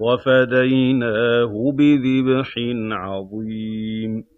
وَفَدَيْنَاهُ بِذِبْحٍ عَظِيمٍ.